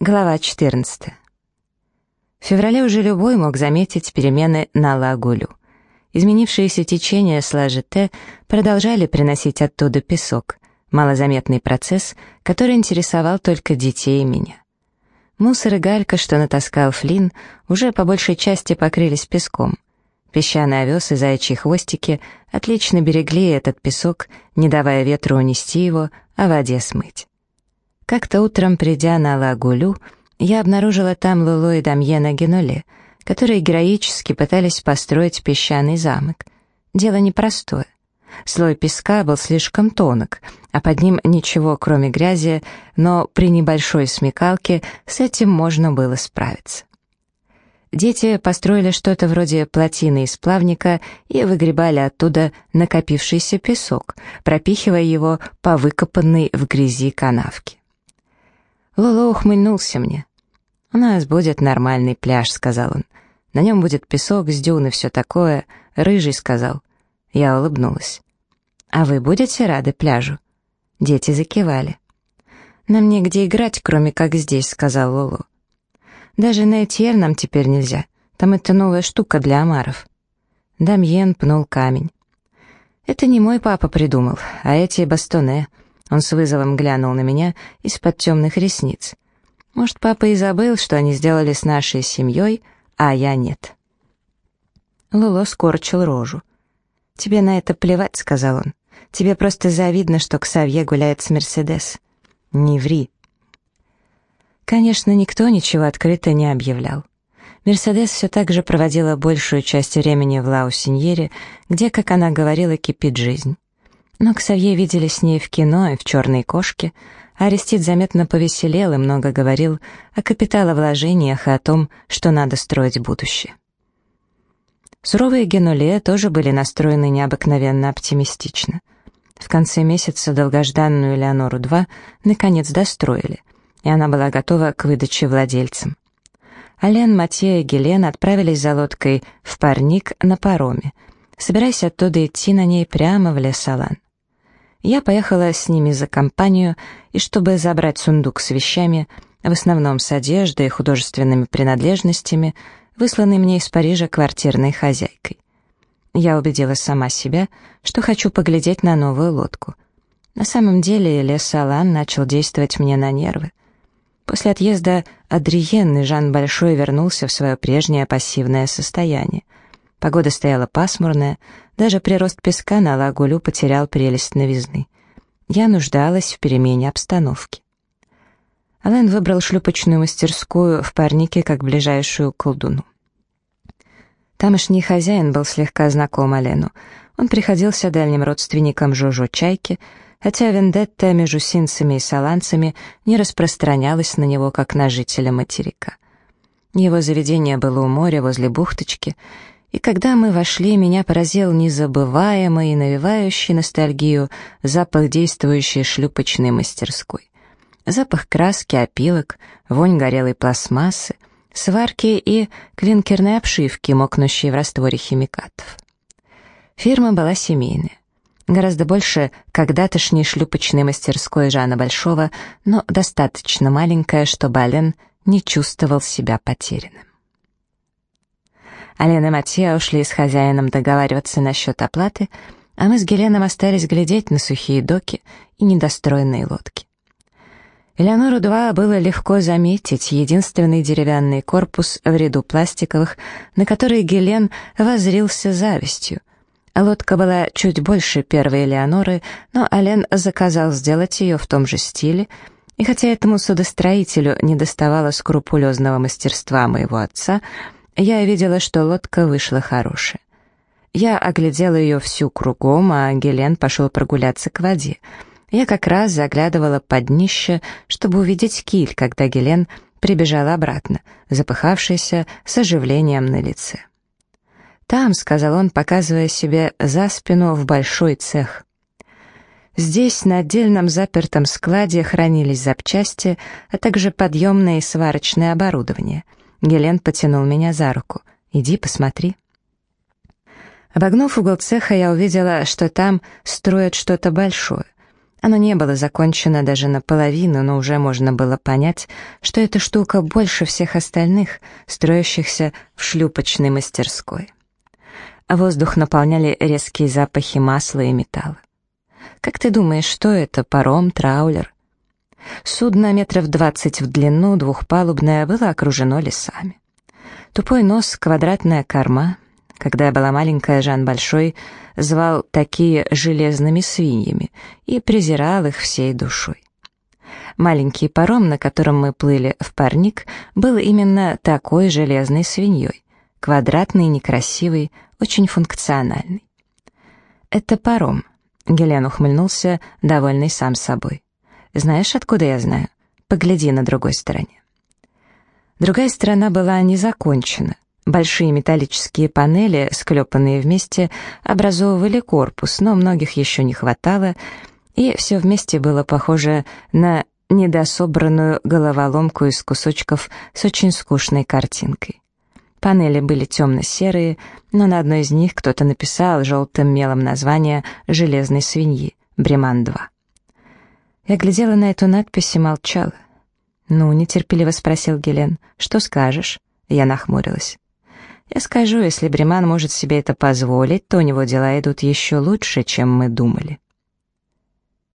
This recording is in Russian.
Глава 14. В феврале уже любой мог заметить перемены на Лагулю. Изменившиеся течения слажи Т продолжали приносить оттуда песок, малозаметный процесс, который интересовал только детей и меня. Мусор и галька, что натаскал Флинн, уже по большей части покрылись песком. Песчаный овес и заячьи хвостики отлично берегли этот песок, не давая ветру унести его, а воде смыть. Как-то утром, придя на Лагулю, я обнаружила там Лулу и Дамьена Геноле, которые героически пытались построить песчаный замок. Дело непростое. Слой песка был слишком тонок, а под ним ничего, кроме грязи, но при небольшой смекалке с этим можно было справиться. Дети построили что-то вроде плотины из плавника и выгребали оттуда накопившийся песок, пропихивая его по выкопанной в грязи канавке. Лоло ухмыльнулся мне. «У нас будет нормальный пляж», — сказал он. «На нем будет песок с дюн и все такое», — рыжий сказал. Я улыбнулась. «А вы будете рады пляжу?» Дети закивали. «Нам негде играть, кроме как здесь», — сказал Лоло. «Даже на Этьер нам теперь нельзя. Там это новая штука для омаров». Дамьен пнул камень. «Это не мой папа придумал, а эти бастоне. Он с вызовом глянул на меня из-под темных ресниц. Может, папа и забыл, что они сделали с нашей семьей, а я нет. Луло скорчил рожу. «Тебе на это плевать», — сказал он. «Тебе просто завидно, что Ксавье гуляет с Мерседес». «Не ври». Конечно, никто ничего открыто не объявлял. Мерседес все так же проводила большую часть времени в Лаусиньере, где, как она говорила, кипит жизнь. Но Ксавье видели с ней в кино и в «Черной кошке», а Арестит заметно повеселел и много говорил о капиталовложениях и о том, что надо строить будущее. Суровые Генуле тоже были настроены необыкновенно оптимистично. В конце месяца долгожданную Леонору-2 наконец достроили, и она была готова к выдаче владельцам. Ален, Матье и Гелен отправились за лодкой в парник на пароме, собираясь оттуда идти на ней прямо в лес Алан. Я поехала с ними за компанию, и чтобы забрать сундук с вещами, в основном с одеждой и художественными принадлежностями, высланный мне из Парижа квартирной хозяйкой. Я убедила сама себя, что хочу поглядеть на новую лодку. На самом деле лес Алан начал действовать мне на нервы. После отъезда Адриен Жан Большой вернулся в свое прежнее пассивное состояние. Погода стояла пасмурная, даже прирост песка на лагулю потерял прелесть новизны. Я нуждалась в перемене обстановки. Ален выбрал шлюпочную мастерскую в парнике как ближайшую к колдуну. Тамошний хозяин был слегка знаком Алену. Он приходился дальним родственником Жожо Чайки, хотя вендетта между синцами и саланцами не распространялась на него, как на жителя материка. Его заведение было у моря возле бухточки, и когда мы вошли, меня поразил незабываемый и навевающий ностальгию запах действующей шлюпочной мастерской. Запах краски, опилок, вонь горелой пластмассы, сварки и клинкерной обшивки, мокнущей в растворе химикатов. Фирма была семейная. Гораздо больше когда-тошней шлюпочной мастерской Жана Большого, но достаточно маленькая, чтобы Ален не чувствовал себя потерянным. Алена и Матья ушли с хозяином договариваться насчет оплаты, а мы с Геленом остались глядеть на сухие доки и недостроенные лодки. Элеонору-2 было легко заметить единственный деревянный корпус в ряду пластиковых, на который Гелен возрился завистью. Лодка была чуть больше первой Элеоноры, но Ален заказал сделать ее в том же стиле, и хотя этому судостроителю не доставало скрупулезного мастерства моего отца — я видела, что лодка вышла хорошая. Я оглядела ее всю кругом, а Гелен пошел прогуляться к воде. Я как раз заглядывала под днище, чтобы увидеть киль, когда Гелен прибежала обратно, запыхавшаяся, с оживлением на лице. «Там», — сказал он, показывая себе за спину в большой цех. Здесь, на отдельном запертом складе, хранились запчасти, а также подъемное и сварочное оборудование — Гелен потянул меня за руку. «Иди, посмотри». Обогнув угол цеха, я увидела, что там строят что-то большое. Оно не было закончено даже наполовину, но уже можно было понять, что эта штука больше всех остальных, строящихся в шлюпочной мастерской. А воздух наполняли резкие запахи масла и металла. Как ты думаешь, что это, паром, траулер? Судно метров двадцать в длину, двухпалубное, было окружено лесами. Тупой нос, квадратная корма. Когда я была маленькая, Жан Большой звал такие железными свиньями и презирал их всей душой. Маленький паром, на котором мы плыли в парник, был именно такой железной свиньей. Квадратный, некрасивый, очень функциональный. «Это паром», — Гелен ухмыльнулся, довольный сам собой. «Знаешь, откуда я знаю? Погляди на другой стороне». Другая сторона была не закончена. Большие металлические панели, склепанные вместе, образовывали корпус, но многих еще не хватало, и все вместе было похоже на недособранную головоломку из кусочков с очень скучной картинкой. Панели были темно-серые, но на одной из них кто-то написал желтым мелом название «Железной свиньи» «Бреман-2». Я глядела на эту надпись и молчала. «Ну», — нетерпеливо спросил Гелен, — «что скажешь?» Я нахмурилась. «Я скажу, если Бреман может себе это позволить, то у него дела идут еще лучше, чем мы думали».